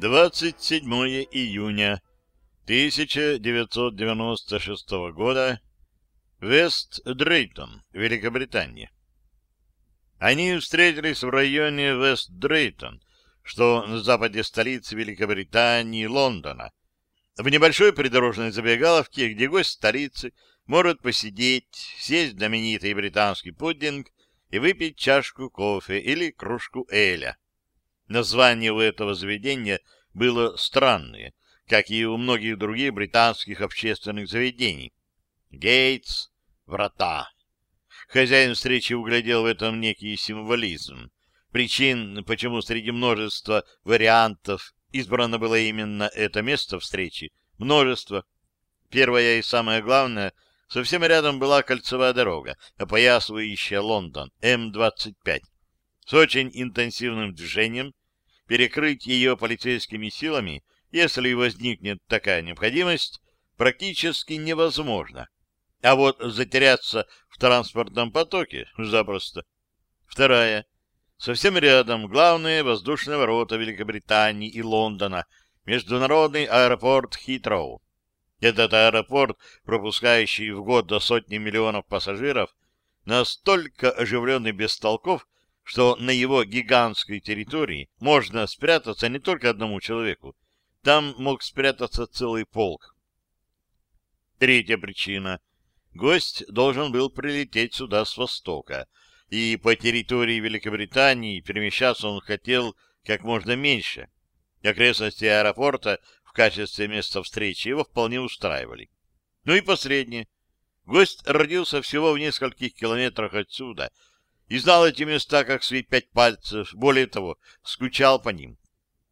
27 июня 1996 года. Вест-Дрейтон, Великобритания. Они встретились в районе Вест-Дрейтон, что на западе столицы Великобритании, Лондона, в небольшой придорожной забегаловке, где гость столицы может посидеть, съесть знаменитый британский пудинг и выпить чашку кофе или кружку эля. Название у этого заведения было странное, как и у многих других британских общественных заведений. Гейтс, врата. Хозяин встречи углядел в этом некий символизм. Причин, почему среди множества вариантов избрано было именно это место встречи, множество. Первое и самое главное, совсем рядом была кольцевая дорога, опоясывающая Лондон, М-25, с очень интенсивным движением, перекрыть ее полицейскими силами, если возникнет такая необходимость, практически невозможно. А вот затеряться в транспортном потоке запросто. Вторая. Совсем рядом главные воздушные ворота Великобритании и Лондона, международный аэропорт Хитроу. Этот аэропорт, пропускающий в год до сотни миллионов пассажиров, настолько оживленный без толков, что на его гигантской территории можно спрятаться не только одному человеку, там мог спрятаться целый полк. Третья причина. Гость должен был прилететь сюда с востока, и по территории Великобритании перемещаться он хотел как можно меньше. Окрестности аэропорта в качестве места встречи его вполне устраивали. Ну и последнее. Гость родился всего в нескольких километрах отсюда — и знал эти места как свои пять пальцев, более того, скучал по ним.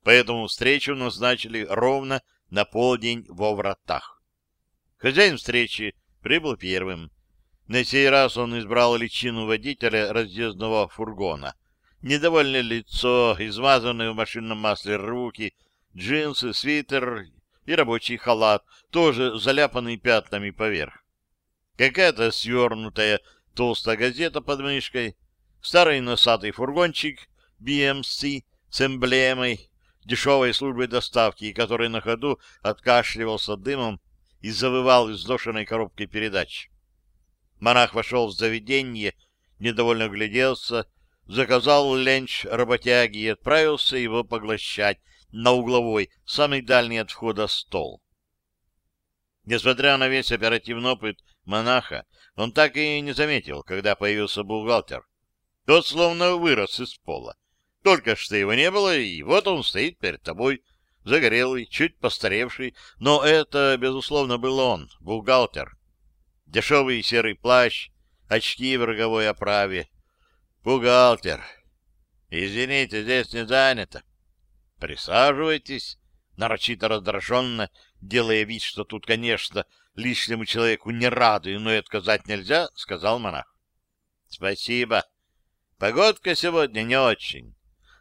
Поэтому встречу назначили ровно на полдень во вратах. Хозяин встречи прибыл первым. На сей раз он избрал личину водителя разъездного фургона. Недовольное лицо, измазанные в машинном масле руки, джинсы, свитер и рабочий халат, тоже заляпанный пятнами поверх. Какая-то свернутая толстая газета под мышкой, старый носатый фургончик BMC с эмблемой дешевой службы доставки, который на ходу откашливался дымом и завывал изношенной коробкой передач. Монах вошел в заведение, недовольно гляделся, заказал ленч работяги и отправился его поглощать на угловой, самый дальний от входа стол. Несмотря на весь оперативный опыт монаха, он так и не заметил, когда появился бухгалтер. Тот словно вырос из пола. Только что его не было, и вот он стоит перед тобой, загорелый, чуть постаревший, но это, безусловно, был он, бухгалтер. Дешевый серый плащ, очки в роговой оправе. Бухгалтер. Извините, здесь не занято. Присаживайтесь, нарочито раздраженно, делая вид, что тут, конечно, лишнему человеку не рады, но и отказать нельзя, сказал монах. Спасибо. Погодка сегодня не очень.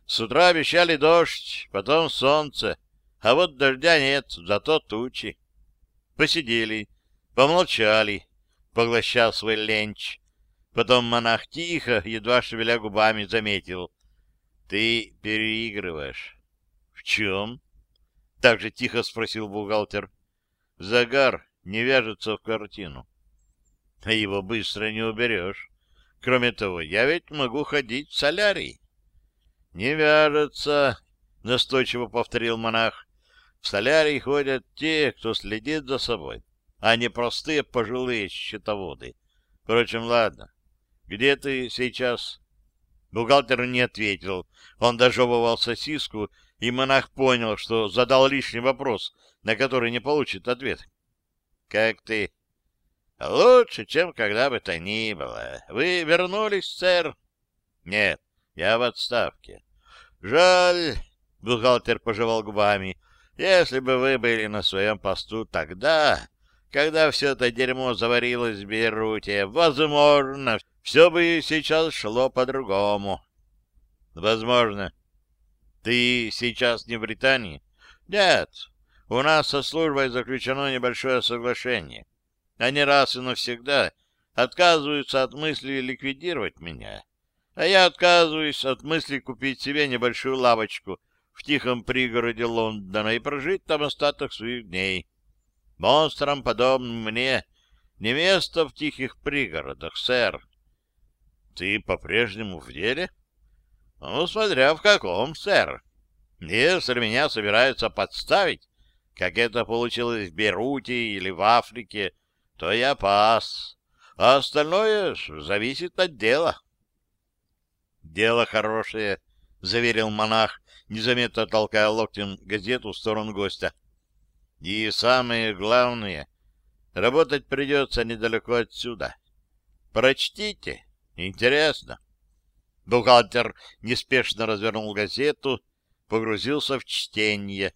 С утра обещали дождь, потом солнце, а вот дождя нет, зато тучи. Посидели, помолчали, поглощая свой ленч. Потом монах тихо, едва шевеля губами, заметил. — Ты переигрываешь. — В чем? — так же тихо спросил бухгалтер. — Загар не вяжется в картину. — А его быстро не уберешь. Кроме того, я ведь могу ходить в солярий. — Не вяжется, — настойчиво повторил монах. — В солярий ходят те, кто следит за собой, а не простые пожилые счетоводы. Впрочем, ладно. Где ты сейчас? Бухгалтер не ответил. Он дожевывал сосиску, и монах понял, что задал лишний вопрос, на который не получит ответ. — Как ты? Лучше, чем когда бы то ни было. Вы вернулись, сэр? Нет, я в отставке. Жаль, бухгалтер пожевал губами. Если бы вы были на своем посту тогда, когда все это дерьмо заварилось в Бейруте, возможно, все бы сейчас шло по-другому. Возможно. Ты сейчас не в Британии? Нет. У нас со службой заключено небольшое соглашение. Они раз и навсегда отказываются от мысли ликвидировать меня. А я отказываюсь от мысли купить себе небольшую лавочку в тихом пригороде Лондона и прожить там остаток своих дней. Монстрам, подобным мне, не место в тихих пригородах, сэр. Ты по-прежнему в деле? Ну, смотря в каком, сэр. Если меня собираются подставить, как это получилось в Беруте или в Африке, то я пас, а остальное зависит от дела. Дело хорошее, — заверил монах, незаметно толкая локтем газету в сторону гостя. И самое главное, работать придется недалеко отсюда. Прочтите, интересно. Бухгалтер неспешно развернул газету, погрузился в чтение.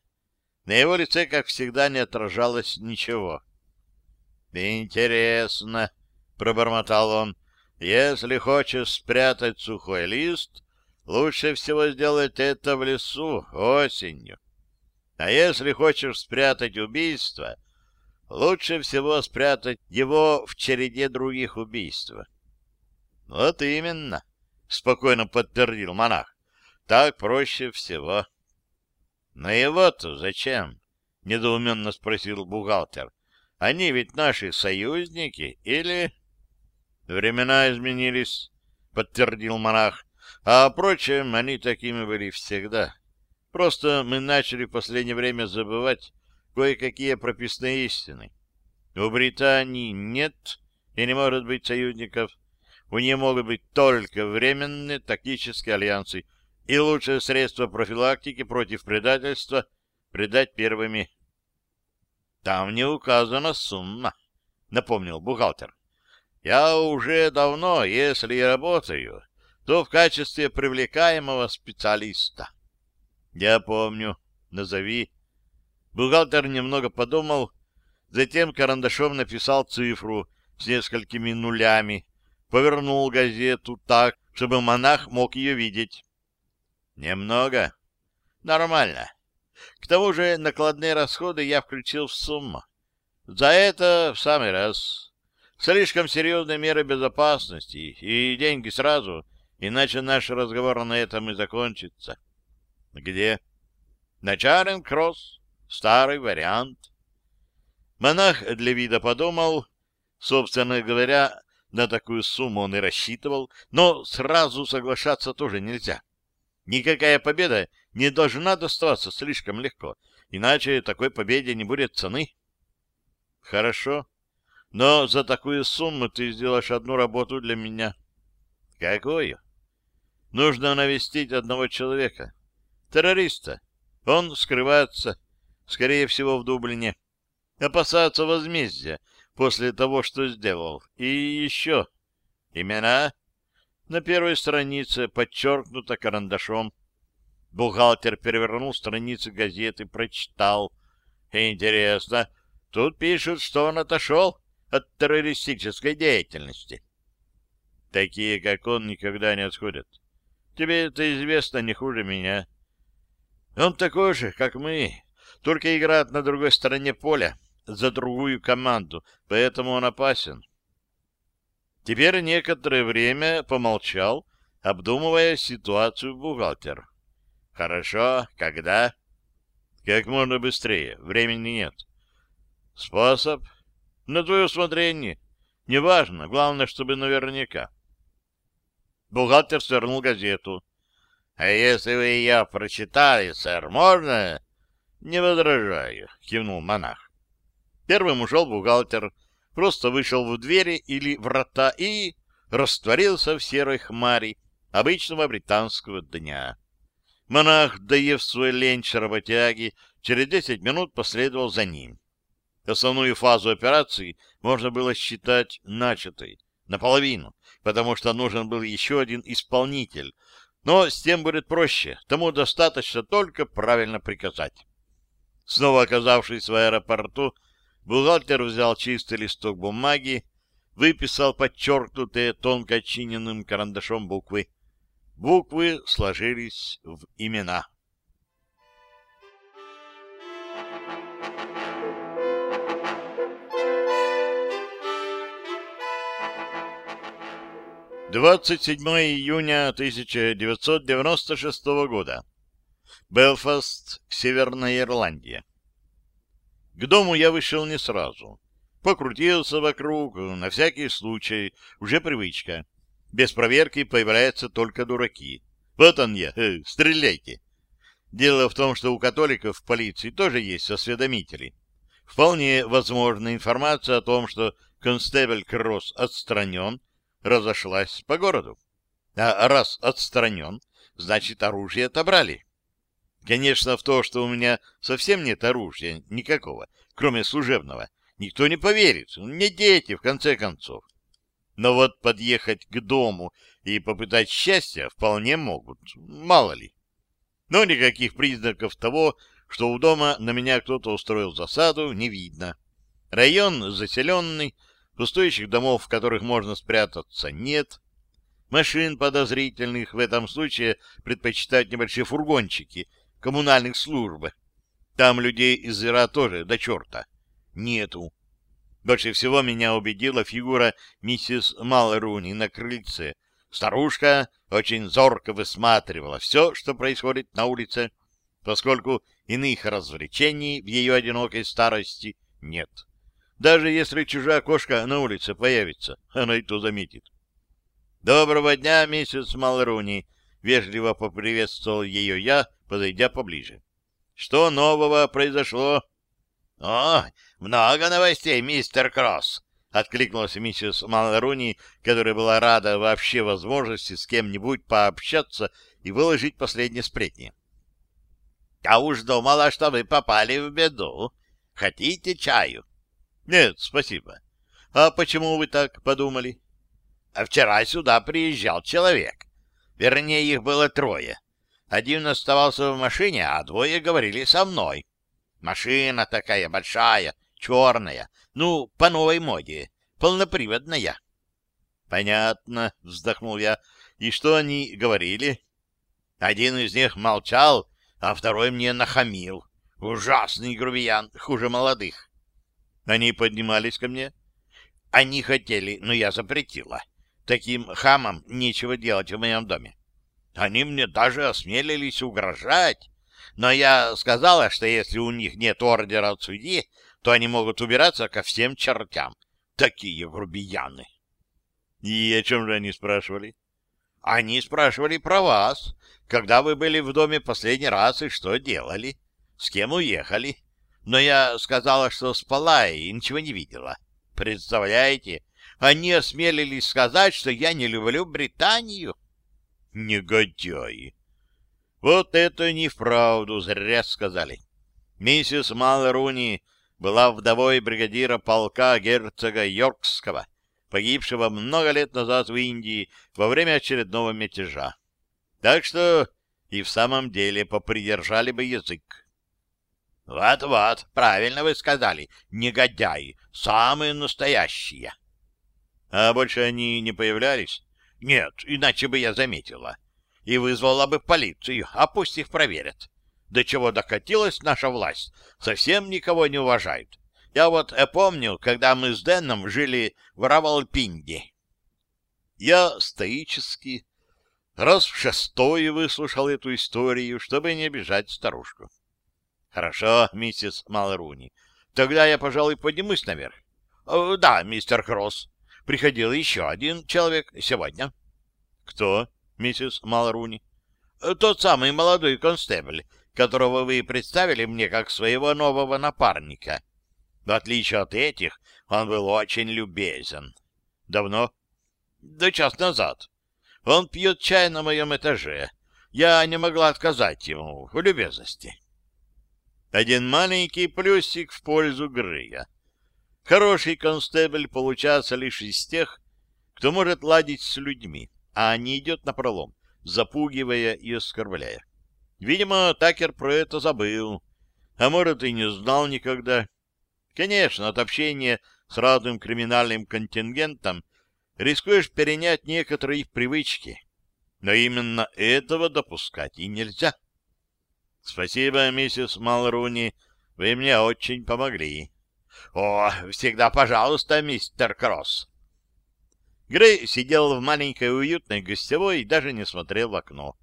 На его лице, как всегда, не отражалось ничего. «Интересно», — пробормотал он, — «если хочешь спрятать сухой лист, лучше всего сделать это в лесу осенью. А если хочешь спрятать убийство, лучше всего спрятать его в череде других убийств». «Вот именно», — спокойно подтвердил монах. «Так проще всего». «Но его-то зачем?» — недоуменно спросил бухгалтер. «Они ведь наши союзники или...» «Времена изменились», — подтвердил монах. «А, впрочем, они такими были всегда. Просто мы начали в последнее время забывать кое-какие прописные истины. У Британии нет и не может быть союзников. У нее могут быть только временные тактические альянсы — и лучшее средство профилактики против предательства — предать первыми. — Там не указана сумма, — напомнил бухгалтер. — Я уже давно, если и работаю, то в качестве привлекаемого специалиста. — Я помню. Назови. Бухгалтер немного подумал, затем карандашом написал цифру с несколькими нулями, повернул газету так, чтобы монах мог ее видеть. Немного? Нормально. К тому же накладные расходы я включил в сумму. За это в самый раз. Слишком серьезные меры безопасности и деньги сразу, иначе наш разговор на этом и закончится. Где? На Чаринг-Кросс. Старый вариант. Монах для вида подумал. Собственно говоря, на такую сумму он и рассчитывал, но сразу соглашаться тоже нельзя. Никакая победа не должна доставаться слишком легко, иначе такой победе не будет цены. Хорошо, но за такую сумму ты сделаешь одну работу для меня. Какую? Нужно навестить одного человека. Террориста. Он скрывается, скорее всего, в Дублине. Опасается возмездия после того, что сделал. И еще. Имена? На первой странице подчеркнуто карандашом. Бухгалтер перевернул страницы газеты, прочитал. Интересно, тут пишут, что он отошел от террористической деятельности. Такие, как он, никогда не отходят. Тебе это известно не хуже меня. Он такой же, как мы, только играет на другой стороне поля, за другую команду, поэтому он опасен. Теперь некоторое время помолчал, обдумывая ситуацию бухгалтер. «Хорошо, когда?» «Как можно быстрее, времени нет». «Способ?» «На твое усмотрение. Неважно, главное, чтобы наверняка». Бухгалтер свернул газету. «А если вы ее прочитали, сэр, можно?» «Не возражаю», — кивнул монах. Первым ушел бухгалтер, просто вышел в двери или врата и растворился в серой хмари обычного британского дня. Монах, доев свой ленч работяги, через десять минут последовал за ним. Основную фазу операции можно было считать начатой, наполовину, потому что нужен был еще один исполнитель, но с тем будет проще, тому достаточно только правильно приказать. Снова оказавшись в аэропорту, Бухгалтер взял чистый листок бумаги, выписал подчеркнутые тонко очиненным карандашом буквы. Буквы сложились в имена. Двадцать седьмое июня 1996 года. Белфаст, Северная Ирландия. К дому я вышел не сразу. Покрутился вокруг, на всякий случай, уже привычка. Без проверки появляются только дураки. Вот он я, э, стреляйте. Дело в том, что у католиков в полиции тоже есть осведомители. Вполне возможна информация о том, что констебль Кросс отстранен, разошлась по городу. А раз отстранен, значит, оружие отобрали. Конечно, в то, что у меня совсем нет оружия, никакого, кроме служебного, никто не поверит. Не дети, в конце концов. Но вот подъехать к дому и попытать счастья вполне могут, мало ли. Но никаких признаков того, что у дома на меня кто-то устроил засаду, не видно. Район заселенный, пустующих домов, в которых можно спрятаться, нет. Машин подозрительных в этом случае предпочитают небольшие фургончики коммунальных служб. Там людей из Ира тоже до черта нету. Больше всего меня убедила фигура миссис Малруни на крыльце. Старушка очень зорко высматривала все, что происходит на улице, поскольку иных развлечений в ее одинокой старости нет. Даже если чужая кошка на улице появится, она и то заметит. «Доброго дня, миссис Малруни!» — вежливо поприветствовал ее я, подойдя поближе. «Что нового произошло?» «О, много новостей, мистер Кросс!» — откликнулась миссис Малруни, которая была рада вообще возможности с кем-нибудь пообщаться и выложить последние сплетни. «Я уж думала, что вы попали в беду. Хотите чаю?» «Нет, спасибо. А почему вы так подумали?» «А «Вчера сюда приезжал человек. Вернее, их было трое. Один оставался в машине, а двое говорили со мной. Машина такая большая, черная, ну, по новой моде, полноприводная. — Понятно, — вздохнул я. — И что они говорили? Один из них молчал, а второй мне нахамил. Ужасный грубиян, хуже молодых. Они поднимались ко мне? Они хотели, но я запретила. Таким хамам нечего делать в моем доме. Они мне даже осмелились угрожать. Но я сказала, что если у них нет ордера от судьи, то они могут убираться ко всем чертям. Такие грубияны. И о чем же они спрашивали? Они спрашивали про вас. Когда вы были в доме последний раз и что делали? С кем уехали? Но я сказала, что спала и ничего не видела. Представляете? Они осмелились сказать, что я не люблю Британию. Негодяи! Вот это не вправду зря сказали. Миссис Малруни была вдовой бригадира полка герцога Йоркского, погибшего много лет назад в Индии во время очередного мятежа. Так что и в самом деле попридержали бы язык. Вот-вот, правильно вы сказали, негодяи, самые настоящие. А больше они не появлялись? Нет, иначе бы я заметила и вызвала бы полицию, а пусть их проверят. До чего докатилась наша власть, совсем никого не уважают. Я вот э, помню, когда мы с Дэном жили в Равалпинде. Я стоически раз в шестой выслушал эту историю, чтобы не обижать старушку. — Хорошо, миссис Малруни. Тогда я, пожалуй, поднимусь наверх. — Да, мистер Кросс. Приходил еще один человек сегодня. — Кто? Миссис Малруни. Э, — Тот самый молодой констебль, которого вы представили мне как своего нового напарника. В отличие от этих, он был очень любезен. — Давно? — Да час назад. Он пьет чай на моем этаже. Я не могла отказать ему в любезности. Один маленький плюсик в пользу Грея. Хороший констебль получается лишь из тех, кто может ладить с людьми а не идет на пролом, запугивая и оскорбляя. Видимо, Такер про это забыл, а может и не знал никогда. Конечно, от общения с разным криминальным контингентом рискуешь перенять некоторые их привычки, но именно этого допускать и нельзя. Спасибо, миссис Малруни, вы мне очень помогли. О, всегда пожалуйста, мистер Кросс. Грей сидел в маленькой уютной гостевой и даже не смотрел в окно.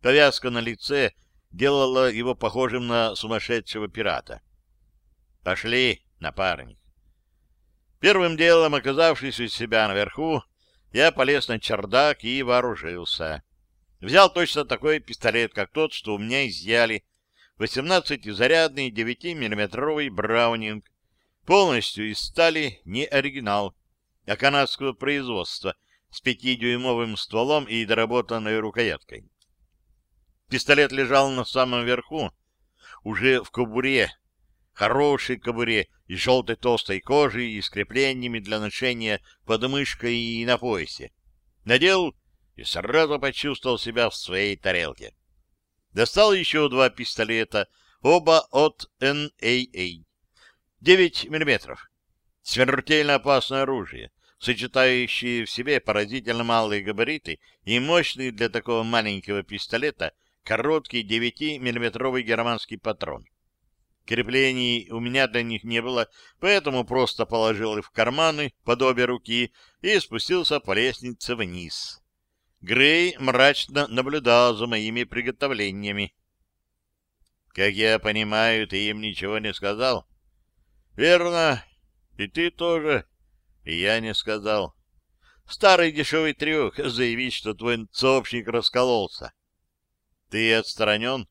Повязка на лице делало его похожим на сумасшедшего пирата. «Пошли, напарник». Первым делом, оказавшись у себя наверху, я полез на чердак и вооружился. Взял точно такой пистолет, как тот, что у меня изъяли, 18-зарядный 9-миллиметровый браунинг, полностью из стали, не оригинал, а канадского производства, с 5-дюймовым стволом и доработанной рукояткой. Пистолет лежал на самом верху, уже в кобуре, хорошей кобуре из желтой толстой кожи и с креплениями для ношения под мышкой и на поясе. Надел и сразу почувствовал себя в своей тарелке. Достал еще два пистолета, оба от NAA. 9 миллиметров. Смертельно опасное оружие, сочетающее в себе поразительно малые габариты и мощный для такого маленького пистолета короткий 9-миллиметровый германский патрон. Креплений у меня для них не было, поэтому просто положил их в карманы под обе руки и спустился по лестнице вниз. Грей мрачно наблюдал за моими приготовлениями. «Как я понимаю, ты им ничего не сказал?» «Верно. И ты тоже. И я не сказал. Старый дешевый трюк — заявить, что твой сообщник раскололся. Ты отстранен?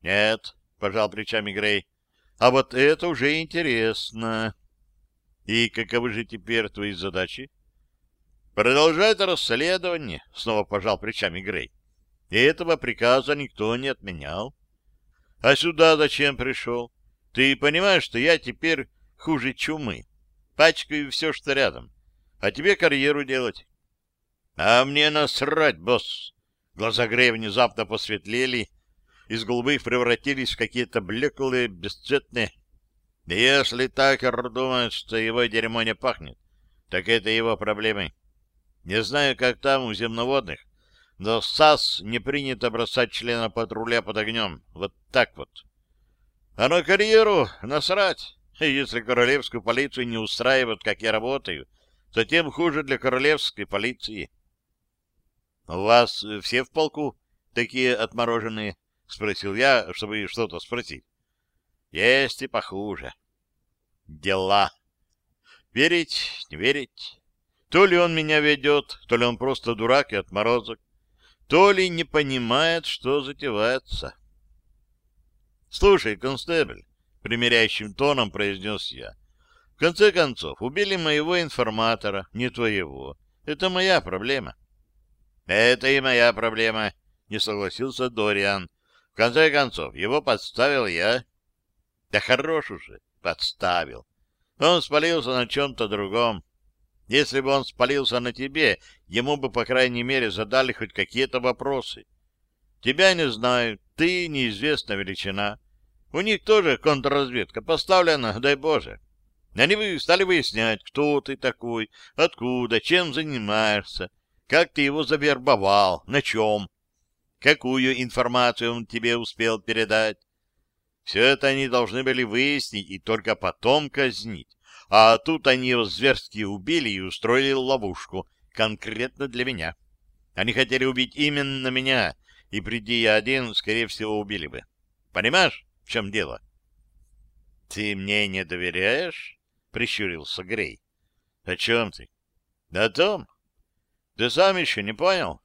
Нет, — пожал плечами Грей. А вот это уже интересно. И каковы же теперь твои задачи? Продолжать расследование, — снова пожал плечами Грей. И этого приказа никто не отменял. А сюда зачем пришел? Ты понимаешь, что я теперь хуже чумы. Пачкаю все, что рядом. А тебе карьеру делать. А мне насрать, босс. Глаза Грея внезапно посветлели, из голубых превратились в какие-то блеклые, бесцветные. Если Такер думает, что его дерьмо не пахнет, так это его проблемы. Не знаю, как там у земноводных, но САС не принято бросать члена патруля под огнем. Вот так вот. А на карьеру насрать. Если королевскую полицию не устраивают, как я работаю, то тем хуже для королевской полиции. — У вас все в полку такие отмороженные? — спросил я, чтобы что-то спросить. — Есть и похуже. Дела. Верить, не верить. То ли он меня ведет, то ли он просто дурак и отморозок, то ли не понимает, что затевается. — Слушай, констебль, — примиряющим тоном произнес я, — в конце концов, убили моего информатора, не твоего. Это моя проблема. — это и моя проблема, не согласился Дориан. В конце концов, его подставил я. Да хорош уже, подставил. Он спалился на чем-то другом. Если бы он спалился на тебе, ему бы, по крайней мере, задали хоть какие-то вопросы. Тебя не знаю, ты неизвестна величина. У них тоже контрразведка поставлена, дай Боже. Они бы стали выяснять, кто ты такой, откуда, чем занимаешься, как ты его завербовал, на чем, какую информацию он тебе успел передать. Все это они должны были выяснить и только потом казнить. А тут они его зверски убили и устроили ловушку конкретно для меня. Они хотели убить именно меня, и приди я один, скорее всего, убили бы. Понимаешь, в чем дело? — Ты мне не доверяешь? — прищурился Грей. — О чем ты? — О том, ты сам еще не понял?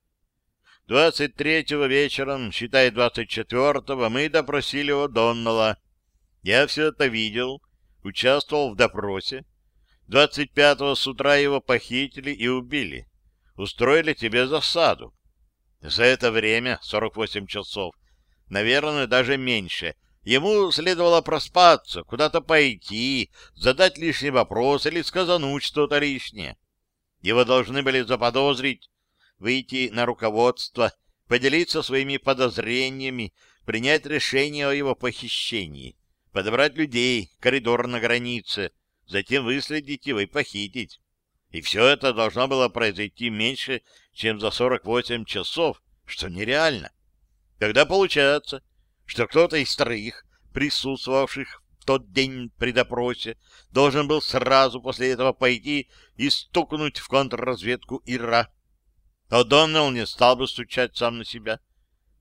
Двадцать третьего вечером, считай двадцать четвертого, мы допросили его Доннелла. Я все это видел, участвовал в допросе. Двадцать пятого с утра его похитили и убили. Устроили тебе засаду. За это время, сорок восемь часов, наверное, даже меньше, ему следовало проспаться, куда-то пойти, задать лишний вопрос или сказануть что-то лишнее. Его должны были заподозрить, выйти на руководство, поделиться своими подозрениями, принять решение о его похищении, подобрать людей, коридор на границе, затем выследить его и похитить. И все это должно было произойти меньше, чем за 48 часов, что нереально. Тогда получается, что кто-то из троих, присутствовавших тот день при допросе должен был сразу после этого пойти и стукнуть в контрразведку Ира. О'Доннелл не стал бы стучать сам на себя.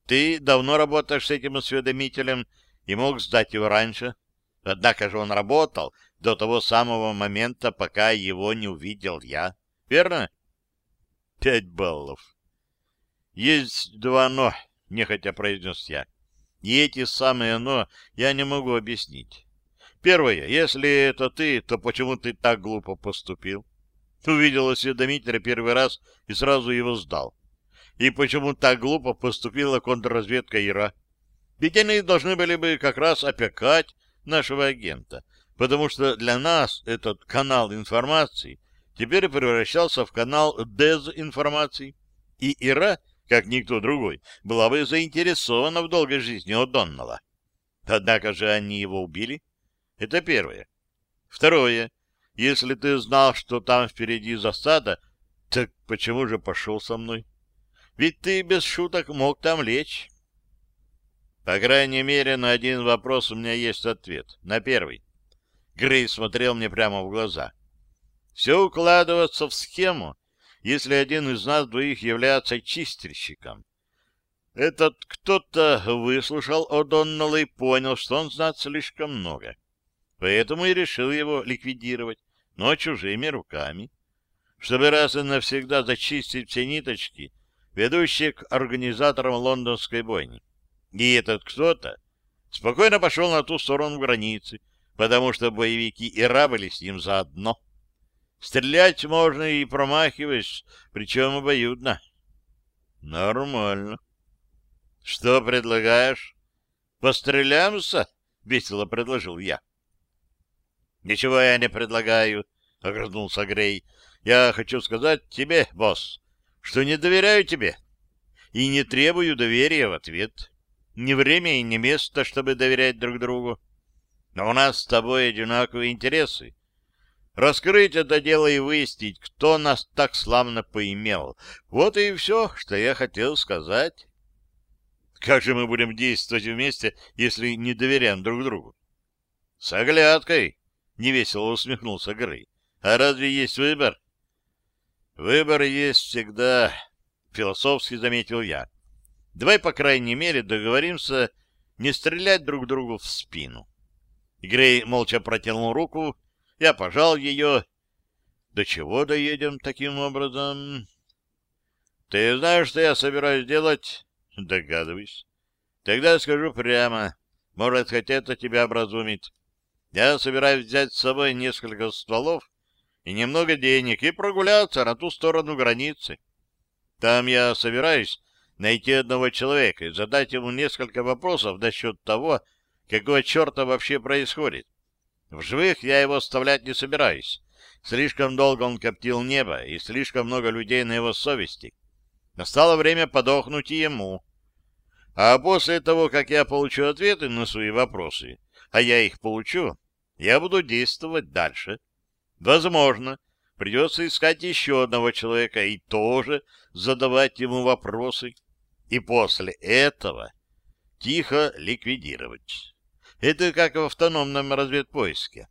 Ты давно работаешь с этим осведомителем и мог сдать его раньше. Однако же он работал до того самого момента, пока его не увидел я. Верно? Пять баллов. Есть два «но», — нехотя произнес я. И эти самые «но» я не могу объяснить. Первое. Если это ты, то почему ты так глупо поступил? Увидел осведомителя первый раз и сразу его сдал. И почему так глупо поступила контрразведка Ира? Ведь они должны были бы как раз опекать нашего агента, потому что для нас этот канал информации теперь превращался в канал дезинформации. И Ира, как никто другой, была бы заинтересована в долгой жизни О'Доннелла. Однако же они его убили. Это первое. Второе. Если ты знал, что там впереди засада, так почему же пошел со мной? Ведь ты без шуток мог там лечь. По крайней мере, на один вопрос у меня есть ответ. На первый. Грей смотрел мне прямо в глаза. Все укладывается в схему, если один из нас двоих является чистильщиком. Этот кто-то выслушал О'Доннелла и понял, что он знает слишком много. Поэтому и решил его ликвидировать, но чужими руками, чтобы раз и навсегда зачистить все ниточки, ведущие к организаторам лондонской бойни. И этот кто-то спокойно пошел на ту сторону границы, потому что боевики и были с ним заодно. Стрелять можно и промахиваясь, причем обоюдно. Нормально. Что предлагаешь? Постреляемся? Весело предложил я. Ничего я не предлагаю, огрызнулся Грей. Я хочу сказать тебе, босс, что не доверяю тебе и не требую доверия в ответ. Не время и не место, чтобы доверять друг другу. Но у нас с тобой одинаковые интересы. Раскрыть это дело и выяснить, кто нас так славно поимел. Вот и все, что я хотел сказать. Как же мы будем действовать вместе, если не доверяем друг другу? С оглядкой, — невесело усмехнулся Грей. А разве есть выбор? Выбор есть всегда, — философски заметил я. Давай, по крайней мере, договоримся не стрелять друг другу в спину. Грей молча протянул руку, я пожал ее. До чего доедем таким образом? Ты знаешь, что я собираюсь делать? Догадываюсь. Тогда скажу прямо. Может, хоть это тебя образумит. Я собираюсь взять с собой несколько стволов и немного денег и прогуляться на ту сторону границы. Там я собираюсь найти одного человека и задать ему несколько вопросов насчет того, какого черта вообще происходит. В живых я его оставлять не собираюсь. Слишком долго он коптил небо, и слишком много людей на его совести. Настало время подохнуть и ему. А после того, как я получу ответы на свои вопросы, а я их получу, я буду действовать дальше. Возможно, придется искать еще одного человека и тоже задавать ему вопросы и после этого тихо ликвидировать. Это как в автономном разведпоиске.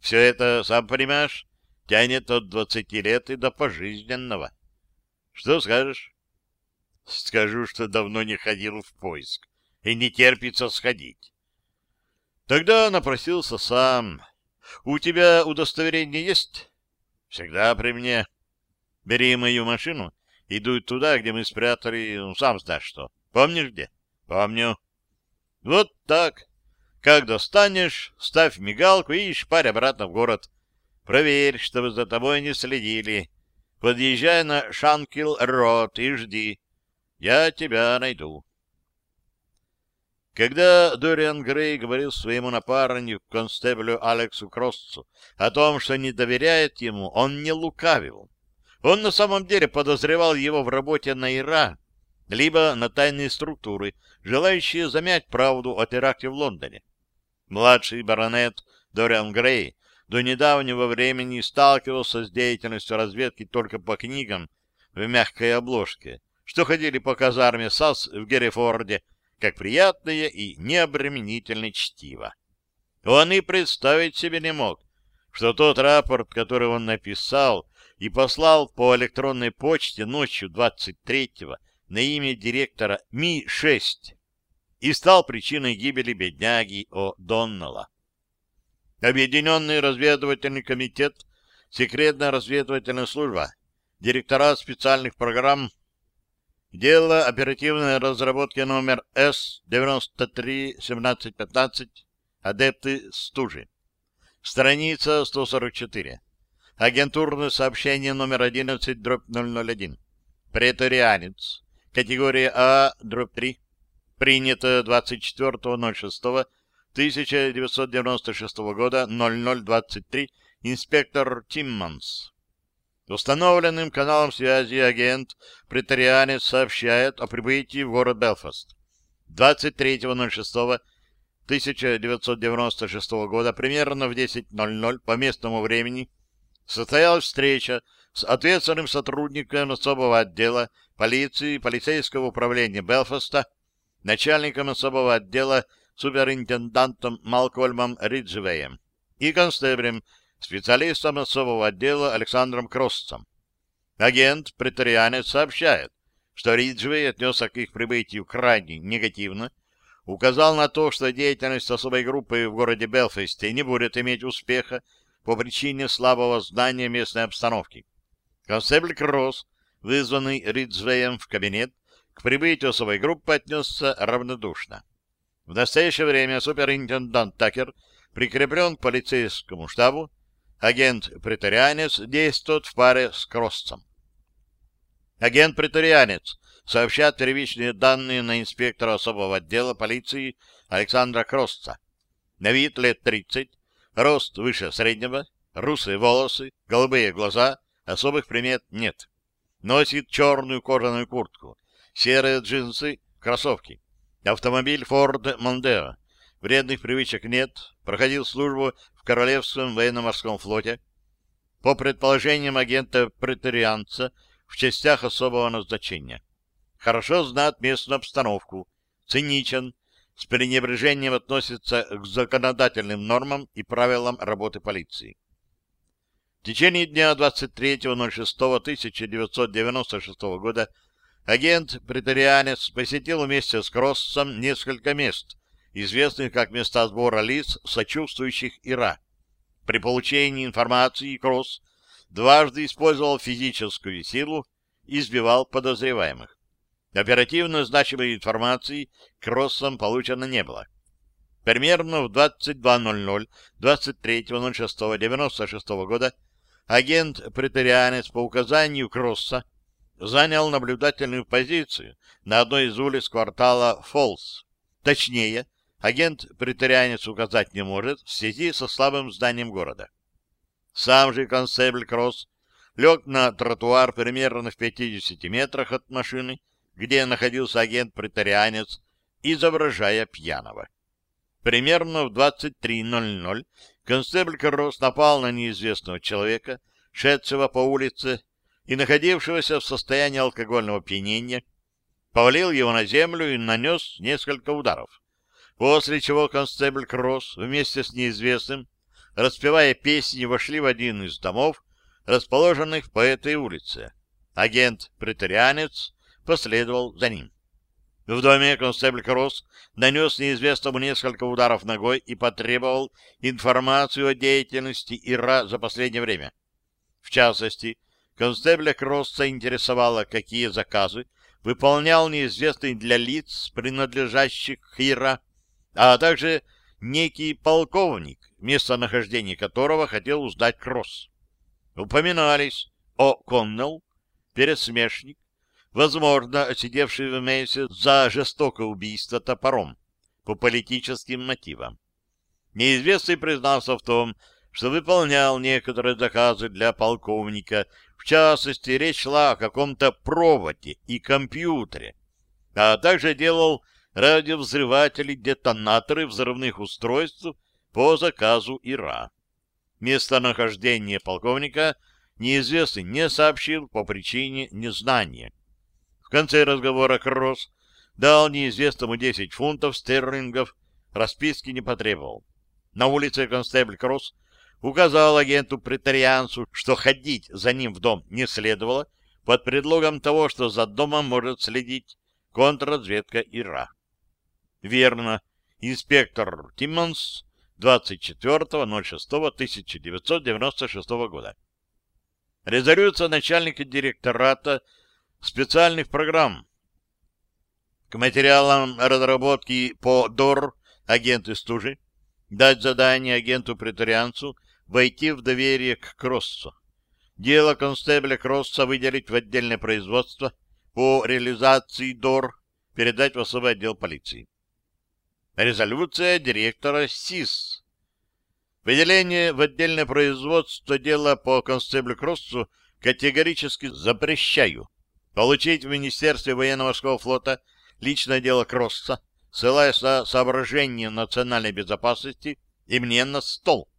Все это, сам понимаешь, тянет от двадцати лет и до пожизненного. Что скажешь? Скажу, что давно не ходил в поиск и не терпится сходить. Тогда напросился сам. У тебя удостоверение есть? Всегда при мне. Бери мою машину идут туда, где мы спрятали, ну, сам знаешь что. Помнишь где? Помню. Вот так. Как достанешь, ставь мигалку и шпарь обратно в город. Проверь, чтобы за тобой не следили. Подъезжай на Шанкил-Рот и жди. Я тебя найду. Когда Дориан Грей говорил своему напарнику, констеблю Алексу Кроссу, о том, что не доверяет ему, он не лукавил. Он на самом деле подозревал его в работе на Ира, либо на тайные структуры, желающие замять правду о теракте в Лондоне. Младший баронет Дориан Грей до недавнего времени сталкивался с деятельностью разведки только по книгам в мягкой обложке, что ходили по казарме САС в Герефорде, как приятное и необременительное чтиво. Он и представить себе не мог, что тот рапорт, который он написал, и послал по электронной почте ночью 23-го на имя директора Ми-6 и стал причиной гибели бедняги О'Доннелла. Объединенный разведывательный комитет, секретная разведывательная служба, директора специальных программ, дело оперативной разработки номер С-93-1715, адепты Стужи. Страница 144. Агентурное сообщение номер 11, дробь 001. Преторианец. Категория А, дробь 3. Принято 24.06.1996 года 0023. Инспектор Тимманс. Установленным каналом связи агент Преторианец сообщает о прибытии в город Белфаст. 23.06.1996 года примерно в 10.00 по местному времени состоялась встреча с ответственным сотрудником особого отдела полиции полицейского управления Белфаста, начальником особого отдела суперинтендантом Малкольмом Риджвеем и констеблем, специалистом особого отдела Александром Кроссом. Агент претарианец сообщает, что Риджвей отнесся к их прибытию крайне негативно, указал на то, что деятельность особой группы в городе Белфасте не будет иметь успеха по причине слабого знания местной обстановки. Констебль Кросс, вызванный Риджвеем в кабинет, к прибытию особой группы отнесся равнодушно. В настоящее время суперинтендант Такер прикреплен к полицейскому штабу, агент-претарианец действует в паре с Кроссом. Агент-претарианец сообщает первичные данные на инспектора особого отдела полиции Александра Кросса. На вид лет 30, рост выше среднего, русые волосы, голубые глаза, особых примет нет. Носит черную кожаную куртку, серые джинсы, кроссовки. Автомобиль Ford Mondeo. Вредных привычек нет. Проходил службу в Королевском военно-морском флоте. По предположениям агента-претерианца, в частях особого назначения. Хорошо знает местную обстановку. Циничен, с пренебрежением относится к законодательным нормам и правилам работы полиции. В течение дня 23.06.1996 года агент-претарианец посетил вместе с Кроссом несколько мест, известных как места сбора лиц, сочувствующих Ира. При получении информации Кросс дважды использовал физическую силу и избивал подозреваемых. Оперативно значимой информации Кроссом получено не было. Примерно в 22.00 23.06.96 года агент-претарианец по указанию Кросса занял наблюдательную позицию на одной из улиц квартала Фолс. Точнее, агент-претарианец указать не может в связи со слабым зданием города. Сам же констебль Кросс лег на тротуар примерно в 50 метрах от машины где находился агент-претарианец, изображая пьяного. Примерно в 23.00 констебль Кросс напал на неизвестного человека, шедшего по улице и находившегося в состоянии алкогольного опьянения, повалил его на землю и нанес несколько ударов, после чего констебль Кросс вместе с неизвестным, распевая песни, вошли в один из домов, расположенных по этой улице. Агент-претарианец последовал за ним. В доме констебль Кросс нанес неизвестному несколько ударов ногой и потребовал информацию о деятельности Ира за последнее время. В частности, констебля Кросса интересовало, какие заказы выполнял неизвестный для лиц, принадлежащих к Ира, а также некий полковник, местонахождение которого хотел узнать Кросс. Упоминались О. Коннелл, пересмешник, возможно, отсидевший вместе за жестокое убийство топором по политическим мотивам. Неизвестный признался в том, что выполнял некоторые заказы для полковника, в частности, речь шла о каком-то проводе и компьютере, а также делал радиовзрыватели, детонаторы взрывных устройств по заказу ИРА. Местонахождение полковника неизвестный не сообщил по причине незнания. В конце разговора Кросс дал неизвестному 10 фунтов стерлингов, расписки не потребовал. На улице констебль Кросс указал агенту-претарианцу, что ходить за ним в дом не следовало, под предлогом того, что за домом может следить контрразведка ИРА. Верно, инспектор Тиммонс 24.06.1996 года. Резолюция начальника директората специальных программ. К материалам разработки по ДОР агенты Стужи дать задание агенту-претарианцу войти в доверие к Кроссу. Дело констебля Кросса выделить в отдельное производство по реализации ДОР, передать в особый отдел полиции. Резолюция директора СИС. Выделение в отдельное производство дела по констеблю Кроссу категорически запрещаю. Получить в Министерстве военно-морского флота личное дело Кросса, ссылаясь на соображение национальной безопасности, и мне на стол.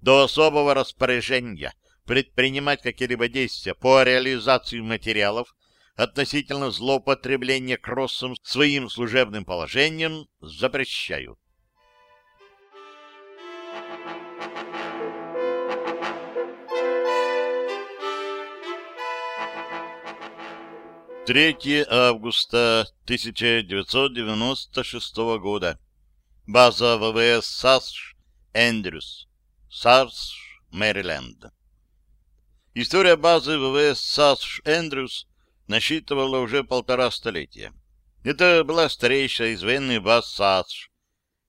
До особого распоряжения предпринимать какие-либо действия по реализации материалов относительно злоупотребления Кроссом своим служебным положением запрещаю. 3 августа 1996 года. База ВВС САСШ Эндрюс, САСШ, Мэриленд. История базы ВВС САСШ Эндрюс насчитывала уже полтора столетия. Это была старейшая из военных баз САСШ.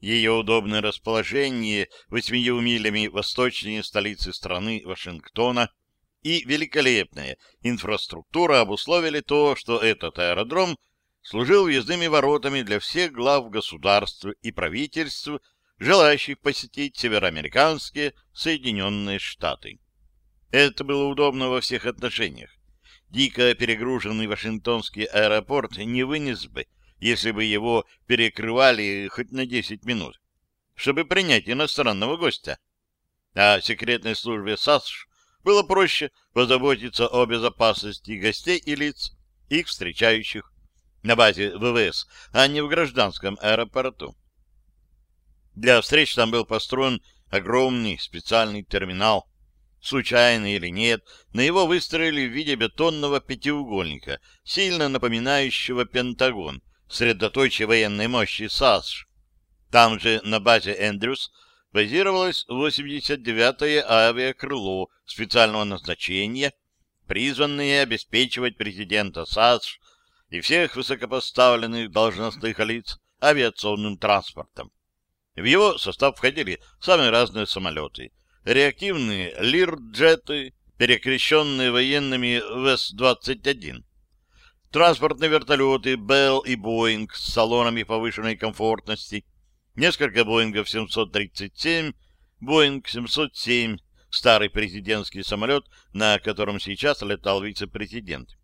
Ее удобное расположение восьмию милями восточнее столицы страны Вашингтона – и великолепная инфраструктура обусловили то, что этот аэродром служил въездными воротами для всех глав государств и правительств, желающих посетить североамериканские Соединенные Штаты. Это было удобно во всех отношениях. Дико перегруженный Вашингтонский аэропорт не вынес бы, если бы его перекрывали хоть на 10 минут, чтобы принять иностранного гостя. А секретной службе САСШ было проще позаботиться о безопасности гостей и лиц, их встречающих на базе ВВС, а не в гражданском аэропорту. Для встреч там был построен огромный специальный терминал. Случайно или нет, на его выстроили в виде бетонного пятиугольника, сильно напоминающего Пентагон, средоточие военной мощи САСШ. Там же на базе Эндрюс базировалось 89-е авиакрыло специального назначения, призванное обеспечивать президента САСШ и всех высокопоставленных должностных лиц авиационным транспортом. В его состав входили самые разные самолеты, реактивные лирджеты, перекрещенные военными ВС-21, транспортные вертолеты Белл и Боинг с салонами повышенной комфортности, несколько Боингов 737, Боинг 707, старый президентский самолет, на котором сейчас летал вице-президент.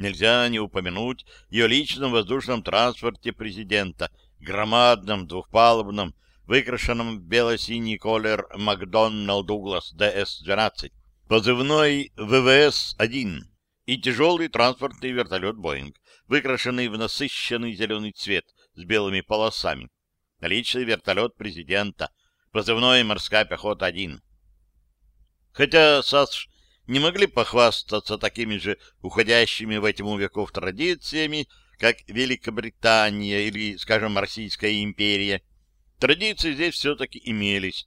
Нельзя не упомянуть и о личном воздушном транспорте президента, громадном двухпалубном, выкрашенном в бело-синий колер Макдоналл Дуглас ДС-12, позывной ВВС-1 и тяжелый транспортный вертолет «Боинг», выкрашенный в насыщенный зеленый цвет с белыми полосами. Личный вертолет президента, позывной «Морская пехота-1». Хотя САСШ не могли похвастаться такими же уходящими во тьму веков традициями, как Великобритания или, скажем, Российская империя, традиции здесь все-таки имелись.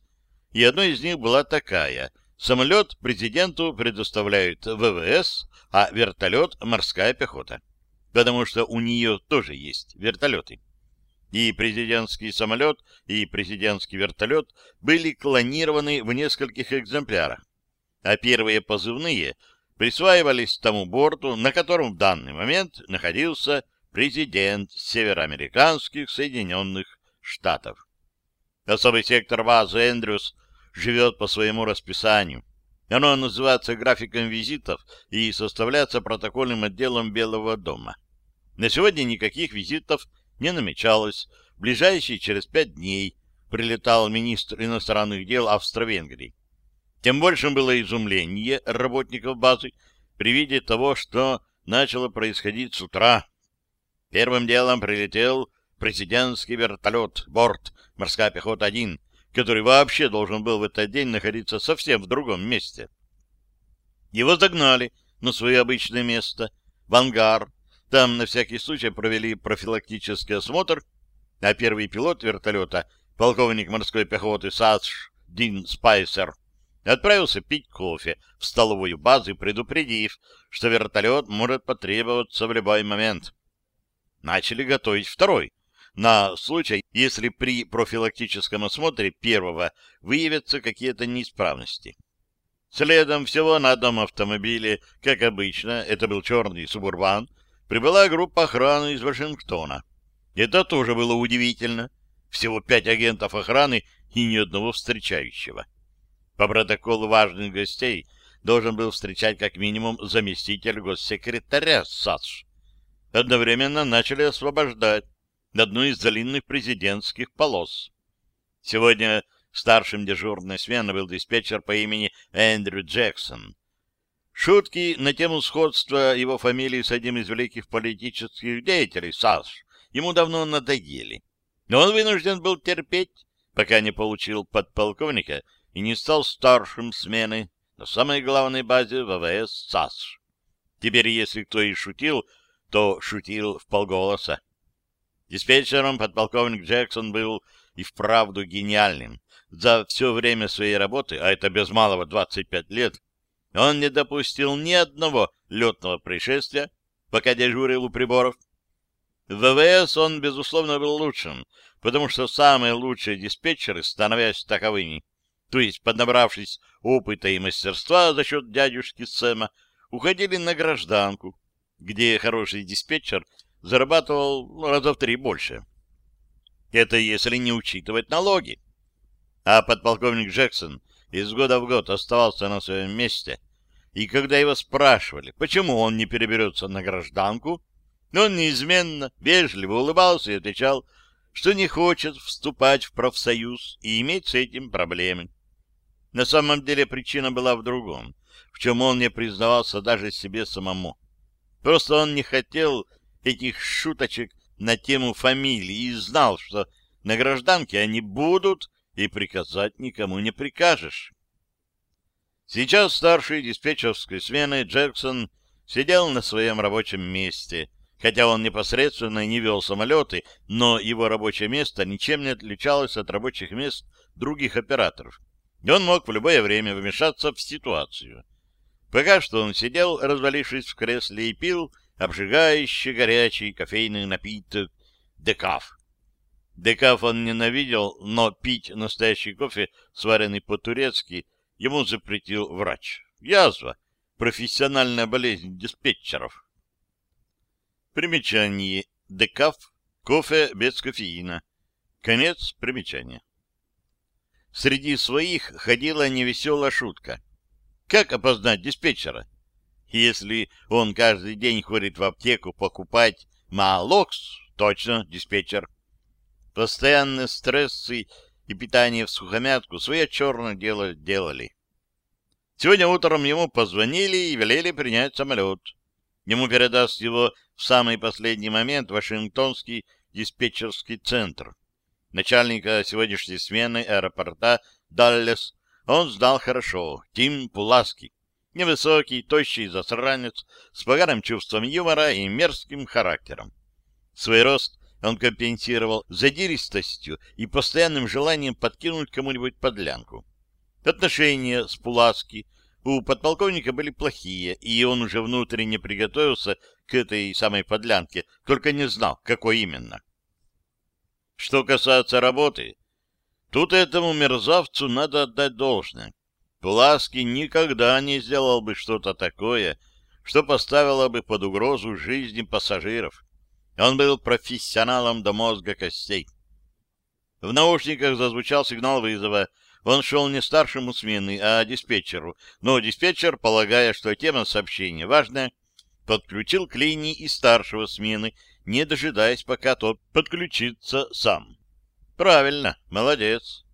И одной из них была такая. Самолет президенту предоставляют ВВС, а вертолет — морская пехота. Потому что у нее тоже есть вертолеты. И президентский самолет, и президентский вертолет были клонированы в нескольких экземплярах, а первые позывные присваивались тому борту, на котором в данный момент находился президент североамериканских Соединенных Штатов. Особый сектор базы Эндрюс живет по своему расписанию. Оно называется графиком визитов и составляется протокольным отделом Белого дома. На сегодня никаких визитов не намечалось. В ближайшие через пять дней прилетал министр иностранных дел Австро-Венгрии. Тем большим было изумление работников базы при виде того, что начало происходить с утра. Первым делом прилетел президентский вертолет, борт, морская пехота-1, который вообще должен был в этот день находиться совсем в другом месте. Его загнали на свое обычное место, в ангар. Там на всякий случай провели профилактический осмотр, а первый пилот вертолета, полковник морской пехоты Садж Дин Спайсер, отправился пить кофе в столовую базу, предупредив, что вертолет может потребоваться в любой момент. Начали готовить второй, на случай, если при профилактическом осмотре первого выявятся какие-то неисправности. Следом всего на одном автомобиле, как обычно, это был черный субурбан, прибыла группа охраны из Вашингтона. Это тоже было удивительно. Всего пять агентов охраны и ни одного встречающего. По протоколу важных гостей должен был встречать как минимум заместитель госсекретаря САСШ. Одновременно начали освобождать одну из длинных президентских полос. Сегодня старшим дежурной смены был диспетчер по имени Эндрю Джексон. Шутки на тему сходства его фамилии с одним из великих политических деятелей САСШ ему давно надоели. Но он вынужден был терпеть, пока не получил подполковника и не стал старшим смены на самой главной базе ВВС САСШ. Теперь, если кто и шутил, то шутил в полголоса. Диспетчером подполковник Джексон был и вправду гениальным. За все время своей работы, а это без малого 25 лет, он не допустил ни одного летного происшествия, пока дежурил у приборов. В ВВС он, безусловно, был лучшим, потому что самые лучшие диспетчеры, становясь таковыми, то есть поднабравшись опыта и мастерства за счет дядюшки Сэма, уходили на гражданку, где хороший диспетчер зарабатывал ну, раза в три больше. Это если не учитывать налоги. А подполковник Джексон из года в год оставался на своем месте, и когда его спрашивали, почему он не переберется на гражданку, он неизменно, вежливо улыбался и отвечал, что не хочет вступать в профсоюз и иметь с этим проблемы. На самом деле причина была в другом, в чем он не признавался даже себе самому. Просто он не хотел этих шуточек на тему фамилии и знал, что на гражданке они будут, и приказать никому не прикажешь. Сейчас старший диспетчерской смены Джексон сидел на своем рабочем месте, хотя он непосредственно не вел самолеты, но его рабочее место ничем не отличалось от рабочих мест других операторов, и он мог в любое время вмешаться в ситуацию. Пока что он сидел, развалившись в кресле, и пил обжигающий горячий кофейный напиток декаф. Декаф он ненавидел, но пить настоящий кофе, сваренный по-турецки, ему запретил врач. Язва — профессиональная болезнь диспетчеров. Примечание. Декаф — кофе без кофеина. Конец примечания. Среди своих ходила невеселая шутка. Как опознать диспетчера? Если он каждый день ходит в аптеку покупать Малокс, точно диспетчер. Постоянные стрессы и питание в сухомятку свое черное дело делали. Сегодня утром ему позвонили и велели принять самолет. Ему передаст его в самый последний момент Вашингтонский диспетчерский центр. Начальника сегодняшней смены аэропорта Даллес он знал хорошо, Тим Пуласки. Невысокий, тощий засранец с поганым чувством юмора и мерзким характером. Свой рост он компенсировал задиристостью и постоянным желанием подкинуть кому-нибудь подлянку. Отношения с Пуласки у подполковника были плохие, и он уже внутренне приготовился к этой самой подлянке, только не знал, какой именно. Что касается работы, тут этому мерзавцу надо отдать должное. Пуласки никогда не сделал бы что-то такое, что поставило бы под угрозу жизни пассажиров. Он был профессионалом до мозга костей. В наушниках зазвучал сигнал вызова. Он шел не старшему смены, а диспетчеру. Но диспетчер, полагая, что тема сообщения важная, подключил к линии и старшего смены, не дожидаясь, пока тот подключится сам. Правильно, молодец.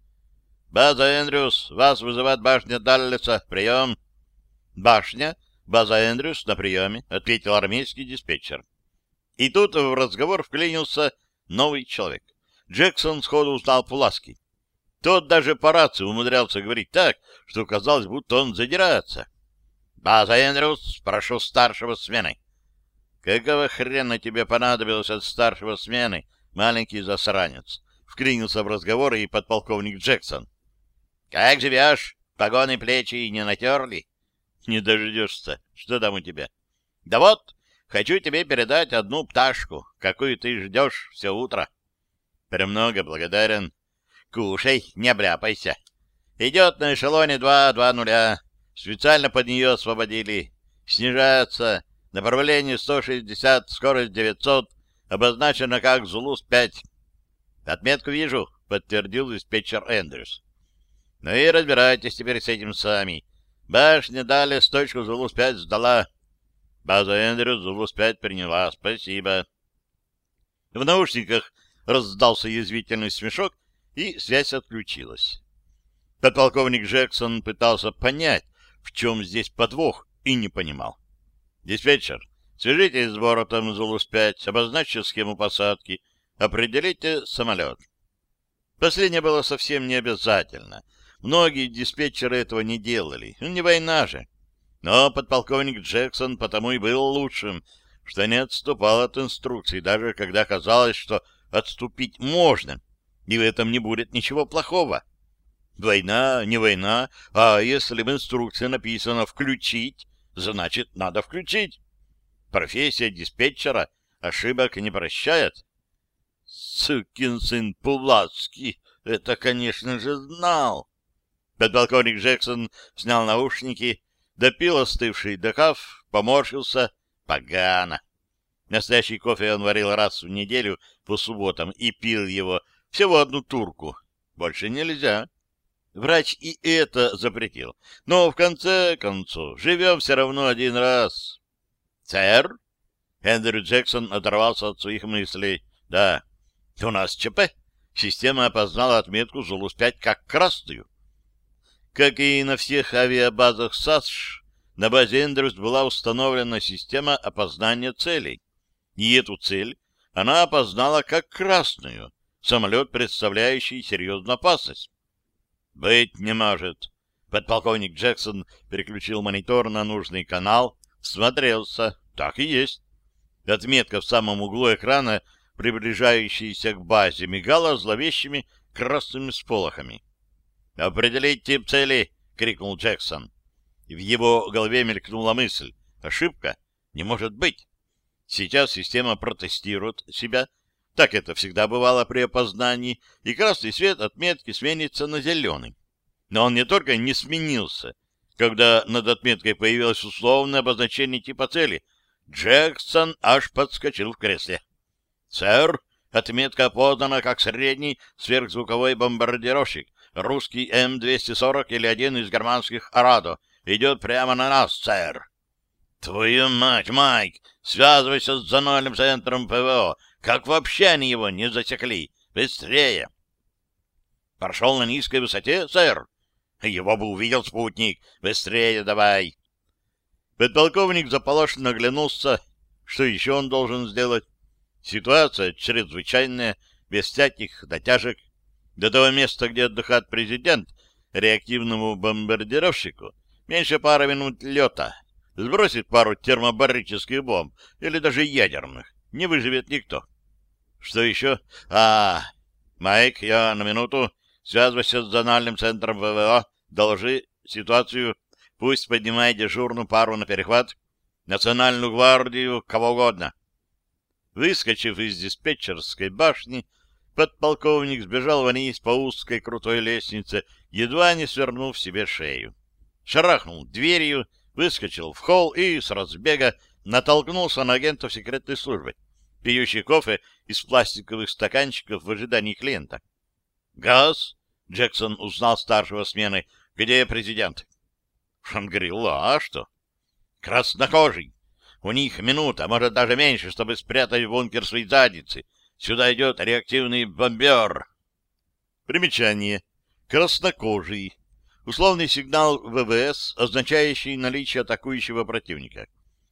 «База Эндрюс, вас вызывает башня Даллеса. Прием!» «Башня, база Эндрюс, на приеме», — ответил армейский диспетчер. И тут в разговор вклинился новый человек. Джексон сходу узнал Пуласки. Тот даже по рации умудрялся говорить так, что казалось, будто он задирается. База Эндрюс, прошу старшего смены. Какого хрена тебе понадобилось от старшего смены, маленький засранец? Вклинился в разговор и подполковник Джексон. Как живешь? Погоны плечи не натерли? Не дождешься. Что там у тебя? Да вот, хочу тебе передать одну пташку, какую ты ждешь все утро. Премного благодарен. Кушай, не обляпайся. Идет на эшелоне 2-2-0. Специально под нее освободили. Снижается. Направление 160, скорость 900. Обозначено как Зулус-5. Отметку вижу, подтвердил диспетчер Эндрюс. Ну и разбирайтесь теперь с этим сами. Башня дали, точку Зулус-5 сдала. База Эндрюс Зулус-5 приняла. Спасибо. В наушниках раздался язвительный смешок, и связь отключилась. Подполковник Джексон пытался понять, в чем здесь подвох, и не понимал. «Диспетчер, свяжитесь с воротом Зулус-5, обозначьте схему посадки, определите самолет». Последнее было совсем не обязательно. Многие диспетчеры этого не делали. Ну, не война же. Но подполковник Джексон потому и был лучшим, что не отступал от инструкций, даже когда казалось, что отступить можно, и в этом не будет ничего плохого. Война, не война, а если в инструкции написано «включить», значит, надо включить. Профессия диспетчера ошибок не прощает. Сукин сын Пулацкий, это, конечно же, знал. Подполковник Джексон снял наушники, допил остывший декаф, поморщился. Погано. Настоящий кофе он варил раз в неделю по субботам и пил его всего одну турку. Больше нельзя. Врач и это запретил. Но, в конце концов, живем все равно один раз. «Сэр?» Эндрю Джексон оторвался от своих мыслей. «Да, у нас ЧП. Система опознала отметку Зулус-5 как красную. Как и на всех авиабазах САСШ, на базе Эндрюс была установлена система опознания целей. И эту цель она опознала как красную, самолет, представляющий серьезную опасность. «Быть не может». Подполковник Джексон переключил монитор на нужный канал, смотрелся. Так и есть. Отметка в самом углу экрана, приближающаяся к базе, мигала зловещими красными сполохами. «Определить тип цели!» — крикнул Джексон. В его голове мелькнула мысль. «Ошибка? Не может быть!» Сейчас система протестирует себя. Так это всегда бывало при опознании, и красный свет отметки сменится на зеленый. Но он не только не сменился, когда над отметкой появилось условное обозначение типа цели. Джексон аж подскочил в кресле. «Сэр, отметка опознана как средний сверхзвуковой бомбардировщик русский М-240 или один из германских «Арадо». Идет прямо на нас, сэр. Твою мать, Майк, связывайся с зональным центром ПВО. Как вообще они его не засекли? Быстрее! Прошел на низкой высоте, сэр. Его бы увидел спутник. Быстрее давай! Подполковник заполошенно оглянулся. Что еще он должен сделать? Ситуация чрезвычайная, без всяких дотяжек. До того места, где отдыхает президент, реактивному бомбардировщику, меньше пары минут лета. Сбросит пару термобарических бомб или даже ядерных. Не выживет никто. Что еще? А, Майк, я на минуту. Связывайся с зональным центром ВВО. Должи ситуацию. Пусть поднимает дежурную пару на перехват. Национальную гвардию, кого угодно. Выскочив из диспетчерской башни, подполковник сбежал вниз по узкой крутой лестнице, едва не свернув себе шею. Шарахнул дверью, выскочил в холл и с разбега натолкнулся на агентов секретной службы, пьющий кофе из пластиковых стаканчиков в ожидании клиента. «Газ?» — Джексон узнал старшего смены. «Где президент?» «Шангрила, а что?» «Краснокожий. У них минута, может, даже меньше, чтобы спрятать в бункер свои задницы. Сюда идет реактивный бомбер. Примечание. Краснокожий. Условный сигнал ВВС, означающий наличие атакующего противника.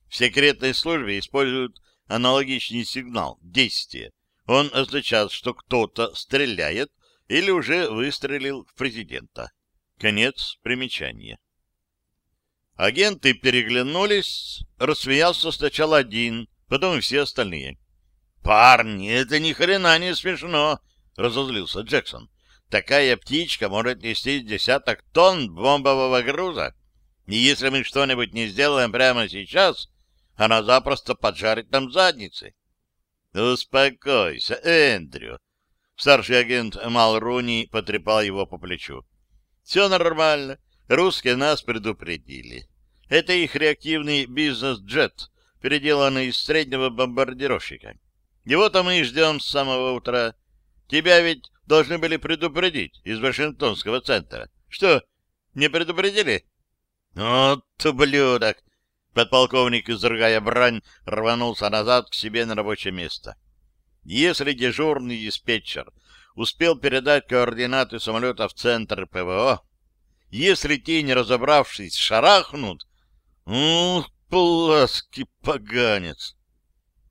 В секретной службе используют аналогичный сигнал «действие». Он означает, что кто-то стреляет или уже выстрелил в президента. Конец примечания. Агенты переглянулись, рассмеялся сначала один, потом и все остальные. «Парни, это ни хрена не смешно!» — разозлился Джексон. «Такая птичка может нести десяток тонн бомбового груза, и если мы что-нибудь не сделаем прямо сейчас, она запросто поджарит нам задницы». «Успокойся, Эндрю!» Старший агент Малруни потрепал его по плечу. «Все нормально. Русские нас предупредили. Это их реактивный бизнес-джет, переделанный из среднего бомбардировщика. Его-то мы и ждем с самого утра. Тебя ведь должны были предупредить из Вашингтонского центра. Что, не предупредили? Вот ублюдок! Подполковник, изрыгая брань, рванулся назад к себе на рабочее место. Если дежурный диспетчер успел передать координаты самолета в центр ПВО, если те, не разобравшись, шарахнут... Ух, плаский поганец!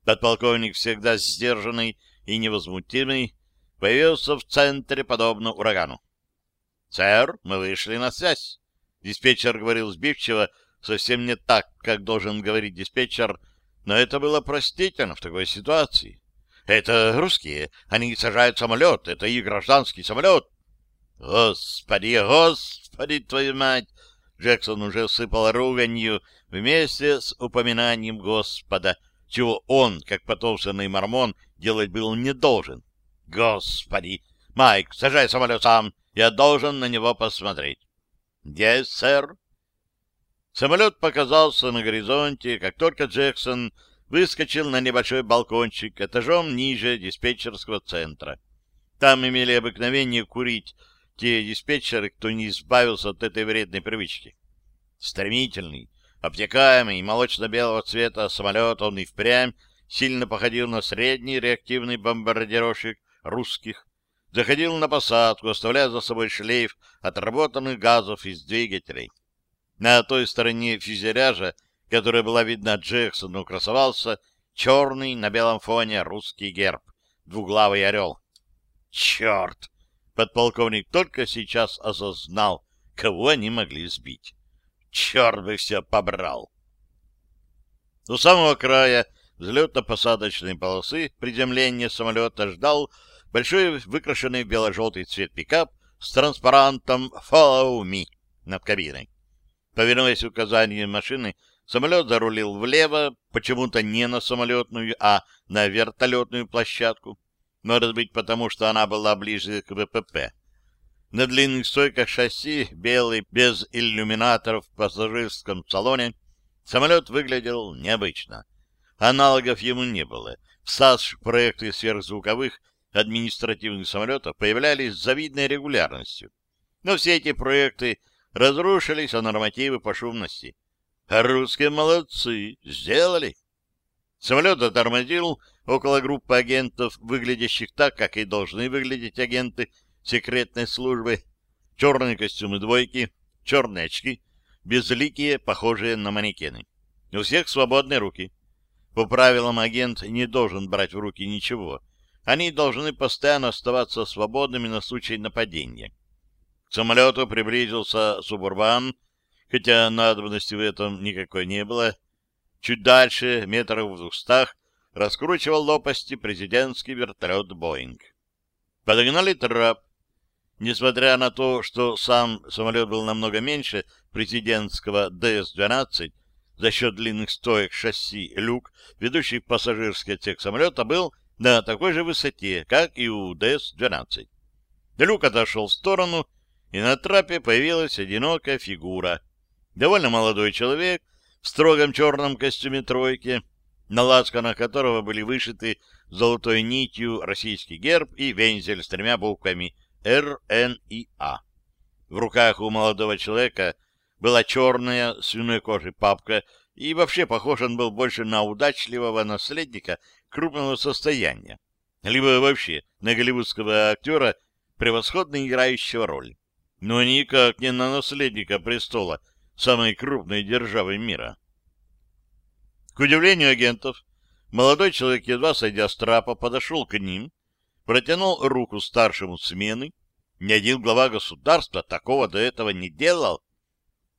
Подполковник, всегда сдержанный и невозмутимый, появился в центре, подобно урагану. «Сэр, мы вышли на связь!» Диспетчер говорил сбивчиво, совсем не так, как должен говорить диспетчер, но это было простительно в такой ситуации. «Это русские, они сажают самолет, это их гражданский самолет!» «Господи, господи, твою мать!» Джексон уже сыпал руганью вместе с упоминанием Господа, чего он, как потомственный мормон, делать был не должен. «Господи! Майк, сажай самолет сам! Я должен на него посмотреть!» «Yes, сэр!» Самолет показался на горизонте, как только Джексон выскочил на небольшой балкончик этажом ниже диспетчерского центра. Там имели обыкновение курить те диспетчеры, кто не избавился от этой вредной привычки. Стремительный, обтекаемый, молочно-белого цвета самолет, он и впрямь сильно походил на средний реактивный бомбардировщик русских, заходил на посадку, оставляя за собой шлейф отработанных газов из двигателей. На той стороне фюзеляжа, которая была видна Джексону, красовался черный на белом фоне русский герб, двуглавый орел. Черт! Подполковник только сейчас осознал, кого они могли сбить. Черт бы все побрал! У самого края взлетно-посадочной полосы приземления самолета ждал большой выкрашенный бело-желтый цвет пикап с транспарантом «Follow me» над кабиной. Повинуясь указанию машины, самолет зарулил влево, почему-то не на самолетную, а на вертолетную площадку. Может быть, потому что она была ближе к ВПП. На длинных стойках шасси, белый, без иллюминаторов в пассажирском салоне, самолет выглядел необычно. Аналогов ему не было. В САС проекты сверхзвуковых административных самолетов появлялись с завидной регулярностью. Но все эти проекты разрушились о нормативы по шумности. А русские молодцы, сделали. Самолет отормозил около группы агентов, выглядящих так, как и должны выглядеть агенты секретной службы. Черные костюмы двойки, черные очки, безликие, похожие на манекены. У всех свободные руки. По правилам агент не должен брать в руки ничего. Они должны постоянно оставаться свободными на случай нападения. К самолету приблизился Субурбан, хотя надобности в этом никакой не было. Чуть дальше, метров в двухстах, раскручивал лопасти президентский вертолет «Боинг». Подогнали трап. Несмотря на то, что сам самолет был намного меньше президентского ДС-12, за счет длинных стоек шасси люк, ведущий в пассажирский отсек самолета, был на такой же высоте, как и у ДС-12. Люк отошел в сторону, и на трапе появилась одинокая фигура. Довольно молодой человек в строгом черном костюме тройки, на лацканах которого были вышиты золотой нитью российский герб и вензель с тремя буквами «Р», «Н» и «А». В руках у молодого человека была черная свиной кожи папка, и вообще похож он был больше на удачливого наследника крупного состояния, либо вообще на голливудского актера, превосходно играющего роль, но никак не на наследника престола, самой крупной державы мира. К удивлению агентов, молодой человек, едва сойдя с трапа, подошел к ним, протянул руку старшему смены. Ни один глава государства такого до этого не делал.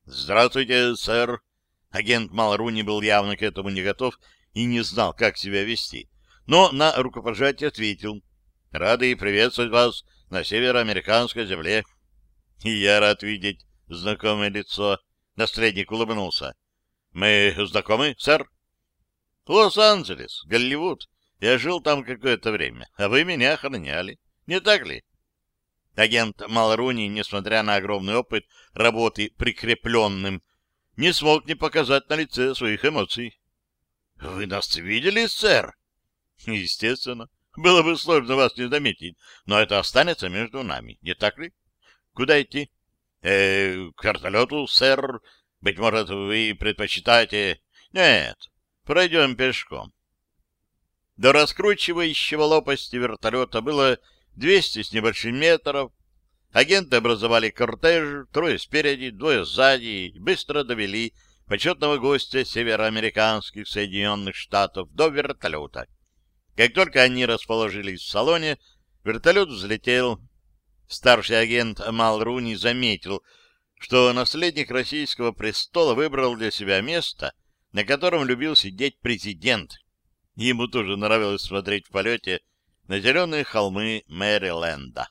Здравствуйте, сэр. Агент Малруни был явно к этому не готов и не знал, как себя вести, но на рукопожатие ответил. Рады приветствовать вас на североамериканской земле. И я рад видеть знакомое лицо. Наследник улыбнулся. Мы знакомы, сэр? Лос-Анджелес, Голливуд. Я жил там какое-то время, а вы меня охраняли. Не так ли? Агент Малруни, несмотря на огромный опыт работы прикрепленным, не смог не показать на лице своих эмоций. — Вы нас видели, сэр? — Естественно. Было бы сложно вас не заметить, но это останется между нами, не так ли? Куда идти? Э, к вертолету, сэр. Быть может, вы предпочитаете... Нет, пройдем пешком. До раскручивающего лопасти вертолета было 200 с небольшим метров. Агенты образовали кортеж, трое спереди, двое сзади, и быстро довели почетного гостя североамериканских Соединенных Штатов до вертолета. Как только они расположились в салоне, вертолет взлетел. Старший агент Амал Руни заметил, что наследник российского престола выбрал для себя место, на котором любил сидеть президент. Ему тоже нравилось смотреть в полете на зеленые холмы Мэриленда.